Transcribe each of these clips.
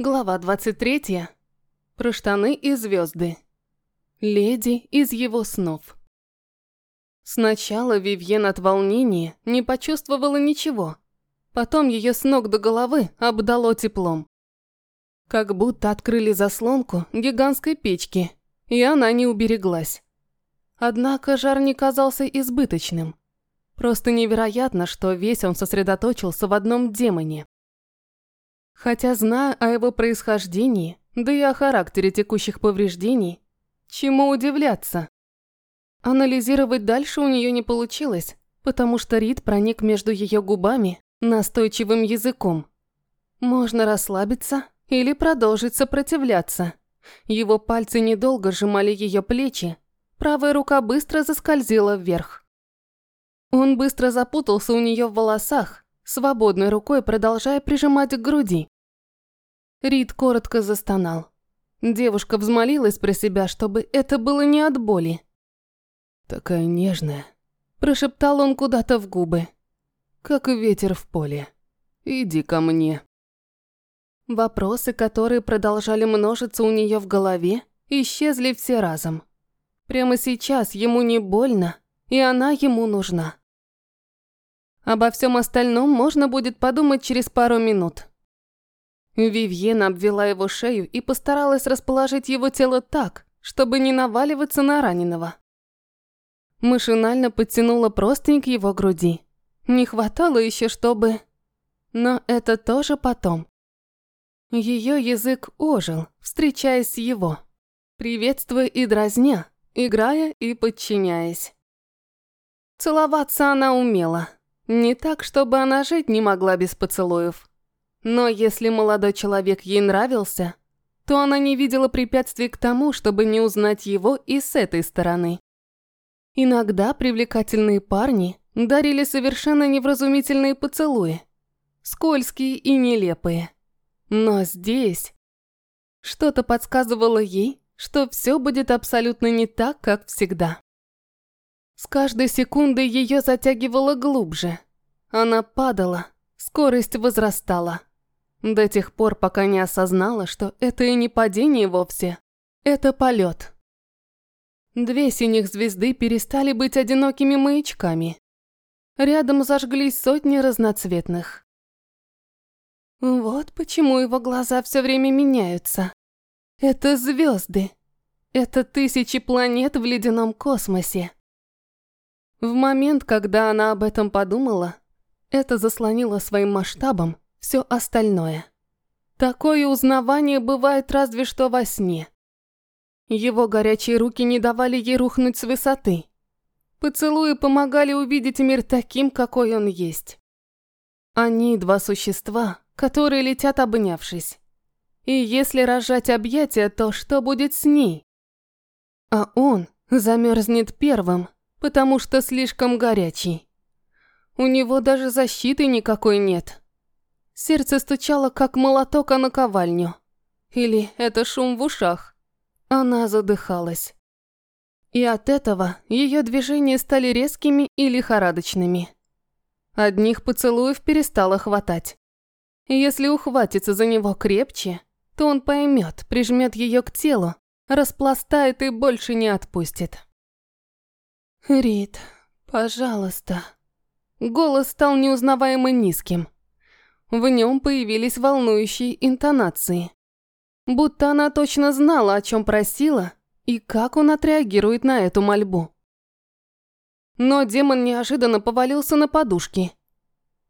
Глава 23. Про штаны и звезды. Леди из его снов. Сначала Вивьен от волнения не почувствовала ничего. Потом ее с ног до головы обдало теплом. Как будто открыли заслонку гигантской печки, и она не убереглась. Однако жар не казался избыточным. Просто невероятно, что весь он сосредоточился в одном демоне. Хотя, зная о его происхождении, да и о характере текущих повреждений, чему удивляться? Анализировать дальше у нее не получилось, потому что Рид проник между ее губами настойчивым языком. Можно расслабиться или продолжить сопротивляться. Его пальцы недолго сжимали ее плечи, правая рука быстро заскользила вверх. Он быстро запутался у нее в волосах, свободной рукой продолжая прижимать к груди. Рид коротко застонал. Девушка взмолилась про себя, чтобы это было не от боли. «Такая нежная», – прошептал он куда-то в губы. «Как ветер в поле. Иди ко мне». Вопросы, которые продолжали множиться у нее в голове, исчезли все разом. Прямо сейчас ему не больно, и она ему нужна. Обо всем остальном можно будет подумать через пару минут. Вивьен обвела его шею и постаралась расположить его тело так, чтобы не наваливаться на раненого. Машинально подтянула простынь к его груди. Не хватало еще, чтобы... Но это тоже потом. Ее язык ожил, встречаясь с его, приветствуя и дразня, играя и подчиняясь. Целоваться она умела. Не так, чтобы она жить не могла без поцелуев. Но если молодой человек ей нравился, то она не видела препятствий к тому, чтобы не узнать его и с этой стороны. Иногда привлекательные парни дарили совершенно невразумительные поцелуи, скользкие и нелепые. Но здесь что-то подсказывало ей, что все будет абсолютно не так, как всегда. С каждой секундой ее затягивало глубже. Она падала, скорость возрастала. До тех пор, пока не осознала, что это и не падение вовсе. Это полет. Две синих звезды перестали быть одинокими маячками. Рядом зажглись сотни разноцветных. Вот почему его глаза все время меняются. Это звезды. Это тысячи планет в ледяном космосе. В момент, когда она об этом подумала, это заслонило своим масштабом все остальное. Такое узнавание бывает разве что во сне. Его горячие руки не давали ей рухнуть с высоты. Поцелуи помогали увидеть мир таким, какой он есть. Они два существа, которые летят обнявшись. И если разжать объятия, то что будет с ней? А он замерзнет первым, потому что слишком горячий. У него даже защиты никакой нет. Сердце стучало, как молоток о наковальню. Или это шум в ушах. Она задыхалась. И от этого ее движения стали резкими и лихорадочными. Одних поцелуев перестало хватать. Если ухватится за него крепче, то он поймет, прижмет ее к телу, распластает и больше не отпустит. «Рит, пожалуйста». Голос стал неузнаваемо низким. В нем появились волнующие интонации. Будто она точно знала, о чем просила, и как он отреагирует на эту мольбу. Но демон неожиданно повалился на подушки.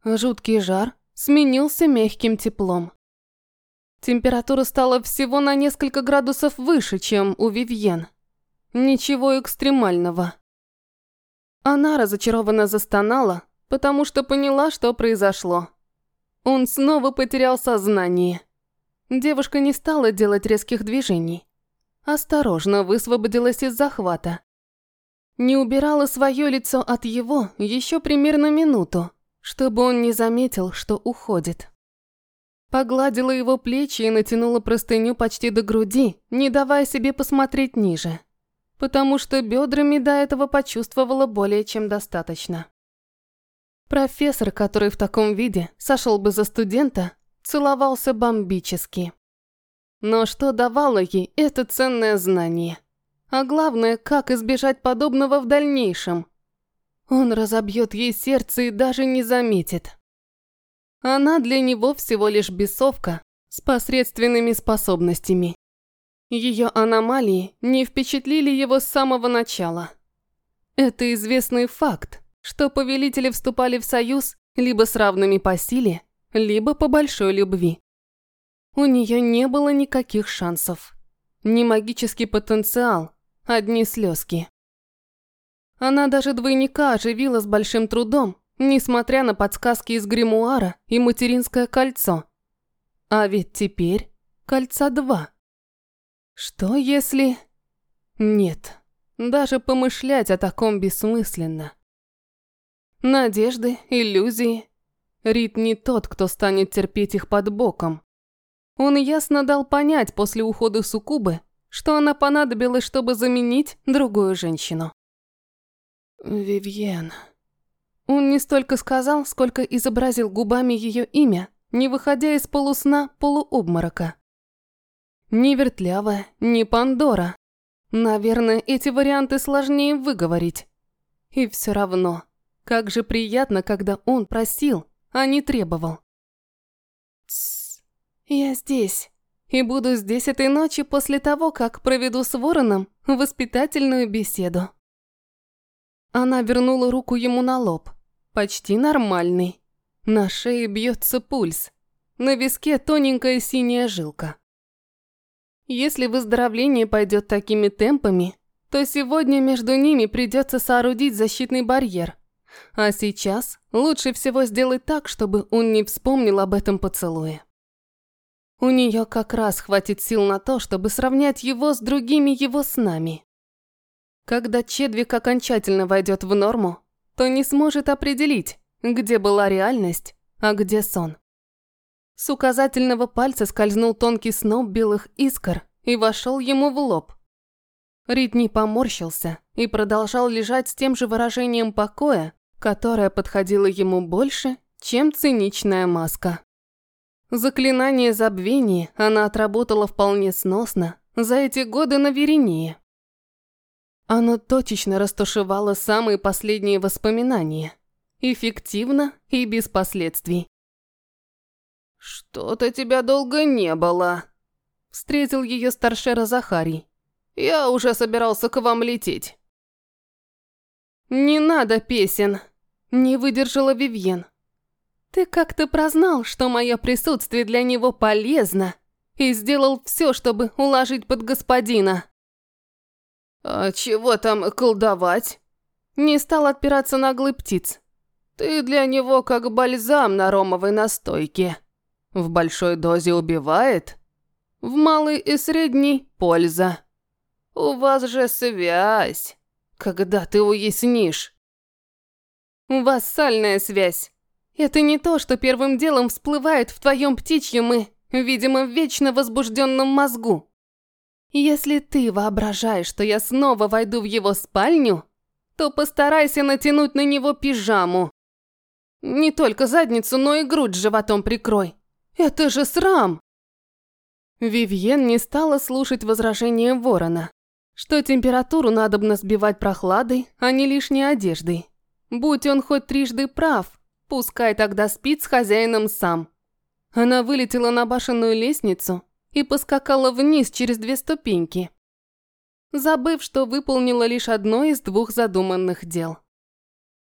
Жуткий жар сменился мягким теплом. Температура стала всего на несколько градусов выше, чем у Вивьен. Ничего экстремального. Она разочарованно застонала, потому что поняла, что произошло. Он снова потерял сознание. Девушка не стала делать резких движений. Осторожно высвободилась из захвата. Не убирала свое лицо от его еще примерно минуту, чтобы он не заметил, что уходит. Погладила его плечи и натянула простыню почти до груди, не давая себе посмотреть ниже потому что бедрами до этого почувствовала более чем достаточно. Профессор, который в таком виде сошел бы за студента, целовался бомбически. Но что давало ей это ценное знание? А главное, как избежать подобного в дальнейшем? Он разобьет ей сердце и даже не заметит. Она для него всего лишь бесовка с посредственными способностями. Ее аномалии не впечатлили его с самого начала. Это известный факт, что повелители вступали в союз либо с равными по силе, либо по большой любви. У нее не было никаких шансов. Ни магический потенциал, одни слезки. Она даже двойника оживила с большим трудом, несмотря на подсказки из гримуара и материнское кольцо. А ведь теперь кольца два. Что если... Нет, даже помышлять о таком бессмысленно. Надежды, иллюзии. Рит не тот, кто станет терпеть их под боком. Он ясно дал понять после ухода Сукубы, что она понадобилась, чтобы заменить другую женщину. Вивьен. Он не столько сказал, сколько изобразил губами ее имя, не выходя из полусна полуобморока. Ни вертлявая, ни Пандора. Наверное, эти варианты сложнее выговорить. И все равно, как же приятно, когда он просил, а не требовал. Тссс, я здесь. И буду здесь этой ночи после того, как проведу с Вороном воспитательную беседу. Она вернула руку ему на лоб. Почти нормальный. На шее бьется пульс. На виске тоненькая синяя жилка. Если выздоровление пойдет такими темпами, то сегодня между ними придется соорудить защитный барьер. А сейчас лучше всего сделать так, чтобы он не вспомнил об этом поцелуе. У нее как раз хватит сил на то, чтобы сравнять его с другими его снами. Когда Чедвик окончательно войдет в норму, то не сможет определить, где была реальность, а где сон. С указательного пальца скользнул тонкий сноп белых искр и вошел ему в лоб. Ритни поморщился и продолжал лежать с тем же выражением покоя, которое подходило ему больше, чем циничная маска. Заклинание забвения она отработала вполне сносно за эти годы на Верении. Оно точечно растушевало самые последние воспоминания. Эффективно и без последствий. «Что-то тебя долго не было», – встретил ее старшера Захарий. «Я уже собирался к вам лететь». «Не надо песен», – не выдержала Вивьен. «Ты как-то прознал, что мое присутствие для него полезно, и сделал все, чтобы уложить под господина». «А чего там колдовать?» Не стал отпираться наглый птиц. «Ты для него как бальзам на ромовой настойке». В большой дозе убивает, в малой и средней – польза. У вас же связь. Когда ты уяснишь? Вассальная связь. Это не то, что первым делом всплывает в твоем птичьем и, видимо, вечно возбужденном мозгу. Если ты воображаешь, что я снова войду в его спальню, то постарайся натянуть на него пижаму. Не только задницу, но и грудь с животом прикрой. Это же срам!» Вивьен не стала слушать возражения ворона, что температуру надобно сбивать прохладой, а не лишней одеждой. Будь он хоть трижды прав, пускай тогда спит с хозяином сам. Она вылетела на башенную лестницу и поскакала вниз через две ступеньки, забыв, что выполнила лишь одно из двух задуманных дел.